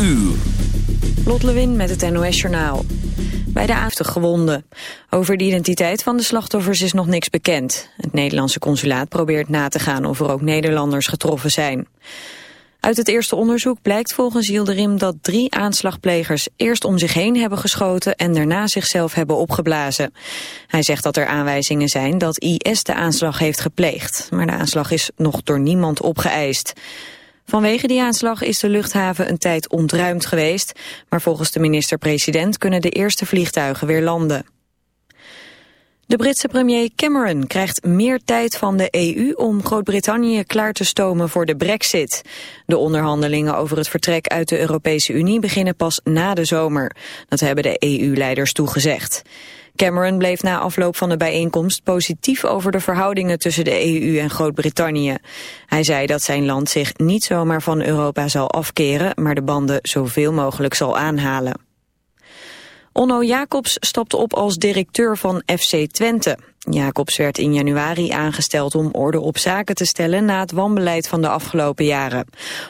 uur. Lot Lewin met het NOS Journaal. Bij de avond gewonden. Over de identiteit van de slachtoffers is nog niks bekend. Het Nederlandse consulaat probeert na te gaan of er ook Nederlanders getroffen zijn. Uit het eerste onderzoek blijkt volgens Yildirim dat drie aanslagplegers eerst om zich heen hebben geschoten en daarna zichzelf hebben opgeblazen. Hij zegt dat er aanwijzingen zijn dat IS de aanslag heeft gepleegd, maar de aanslag is nog door niemand opgeëist. Vanwege die aanslag is de luchthaven een tijd ontruimd geweest, maar volgens de minister-president kunnen de eerste vliegtuigen weer landen. De Britse premier Cameron krijgt meer tijd van de EU om Groot-Brittannië klaar te stomen voor de brexit. De onderhandelingen over het vertrek uit de Europese Unie beginnen pas na de zomer. Dat hebben de EU-leiders toegezegd. Cameron bleef na afloop van de bijeenkomst positief over de verhoudingen tussen de EU en Groot-Brittannië. Hij zei dat zijn land zich niet zomaar van Europa zal afkeren, maar de banden zoveel mogelijk zal aanhalen. Onno Jacobs stapte op als directeur van FC Twente. Jacobs werd in januari aangesteld om orde op zaken te stellen na het wanbeleid van de afgelopen jaren.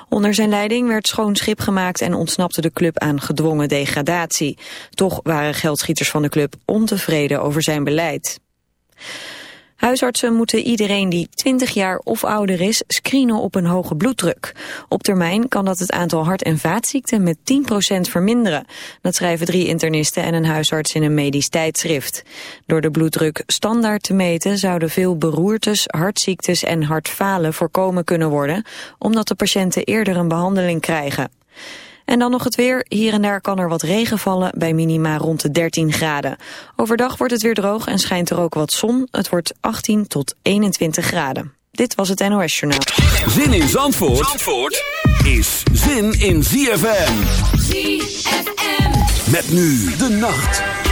Onder zijn leiding werd schoon schip gemaakt en ontsnapte de club aan gedwongen degradatie. Toch waren geldschieters van de club ontevreden over zijn beleid. Huisartsen moeten iedereen die 20 jaar of ouder is screenen op een hoge bloeddruk. Op termijn kan dat het aantal hart- en vaatziekten met 10% verminderen. Dat schrijven drie internisten en een huisarts in een medisch tijdschrift. Door de bloeddruk standaard te meten zouden veel beroertes, hartziektes en hartfalen voorkomen kunnen worden, omdat de patiënten eerder een behandeling krijgen. En dan nog het weer. Hier en daar kan er wat regen vallen bij minima rond de 13 graden. Overdag wordt het weer droog en schijnt er ook wat zon. Het wordt 18 tot 21 graden. Dit was het NOS Journaal. Zin in Zandvoort, Zandvoort is zin in ZFM. ZFM. Met nu de nacht.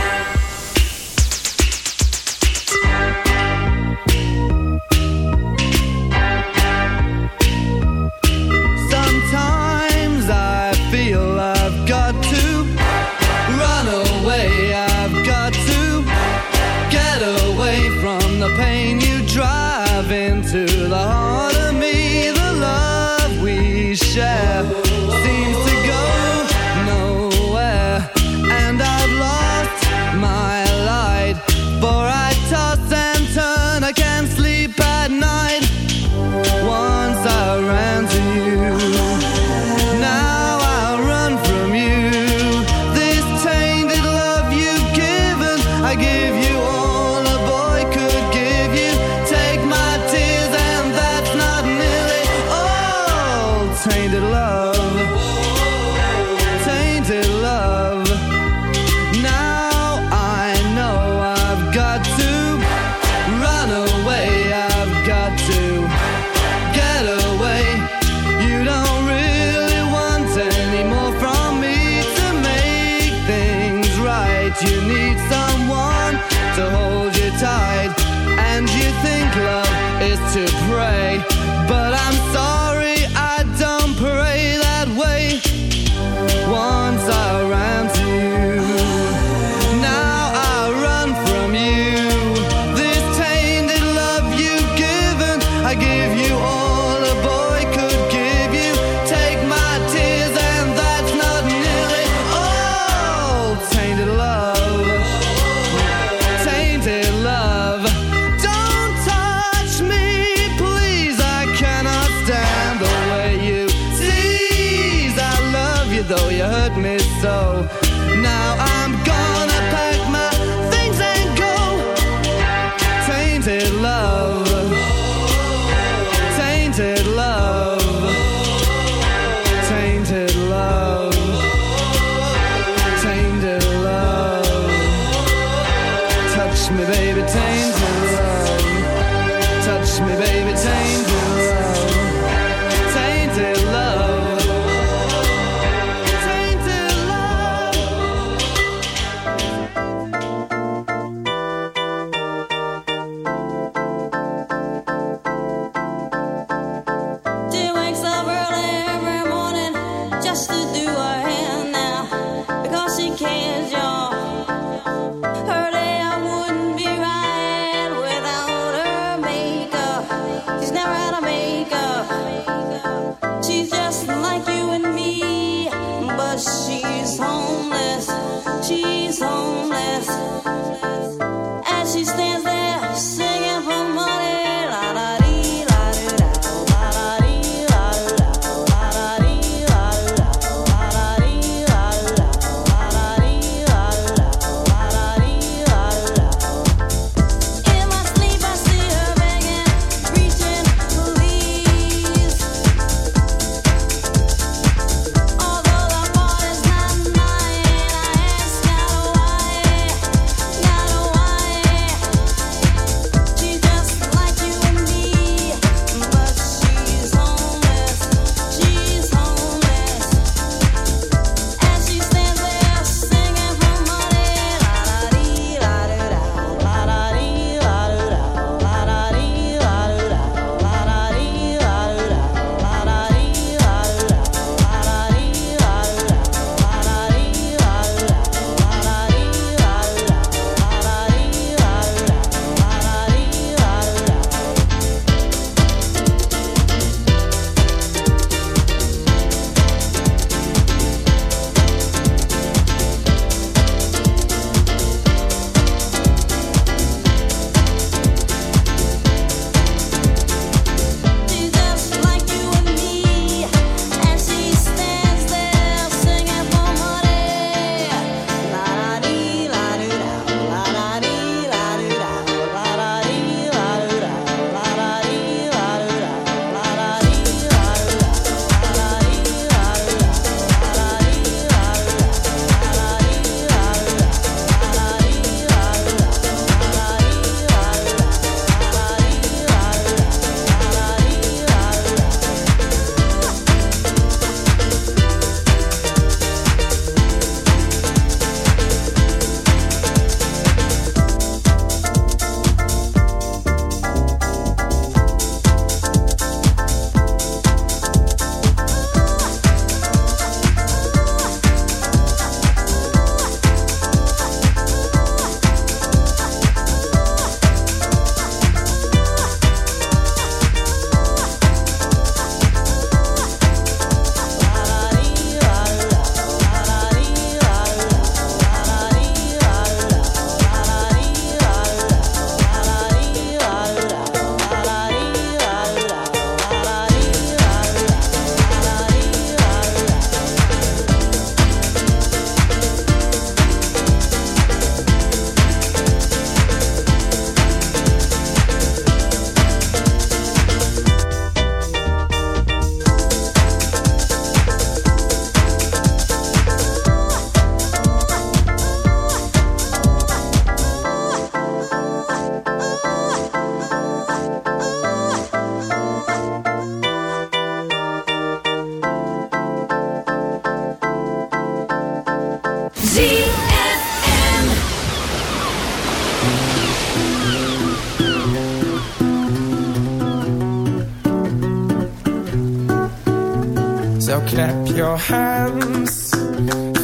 Your hands,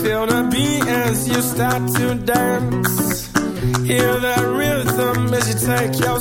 feel the beat as you start to dance. Hear the rhythm as you take your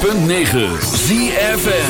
106.9 ZFN